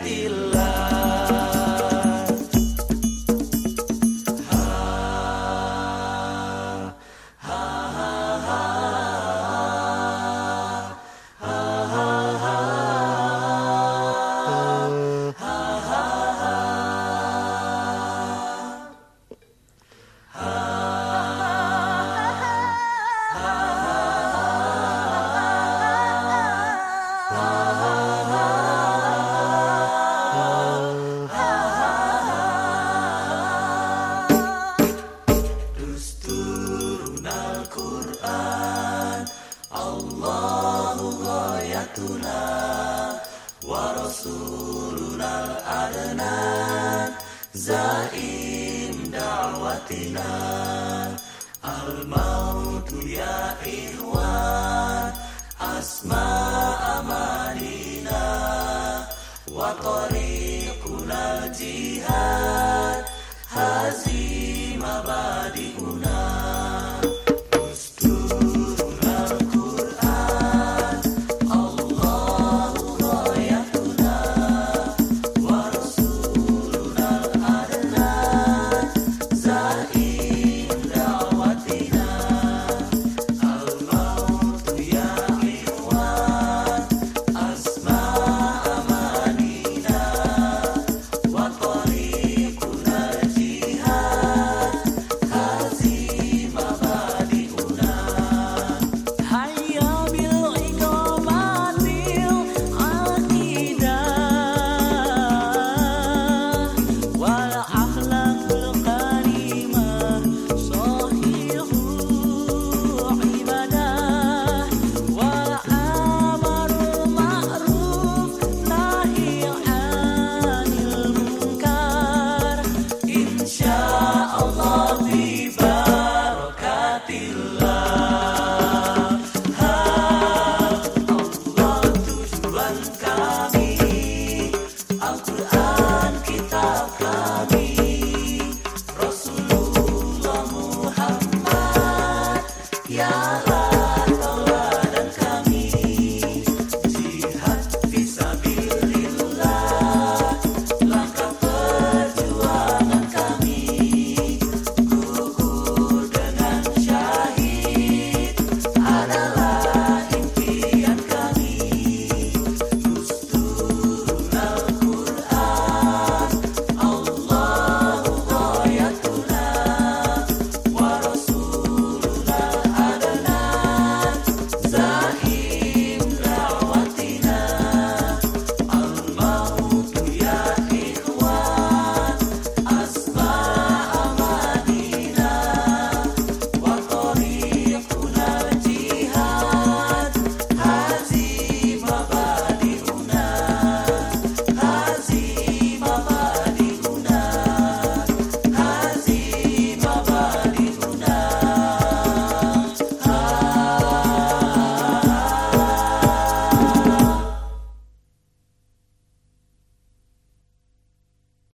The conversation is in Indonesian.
matilah Al-Quran. Allahu ghayatuna Wa rasuluna al-adnan Zaim da'watina. Al-mautu ya ikhwan. Asma amanina Wa tariq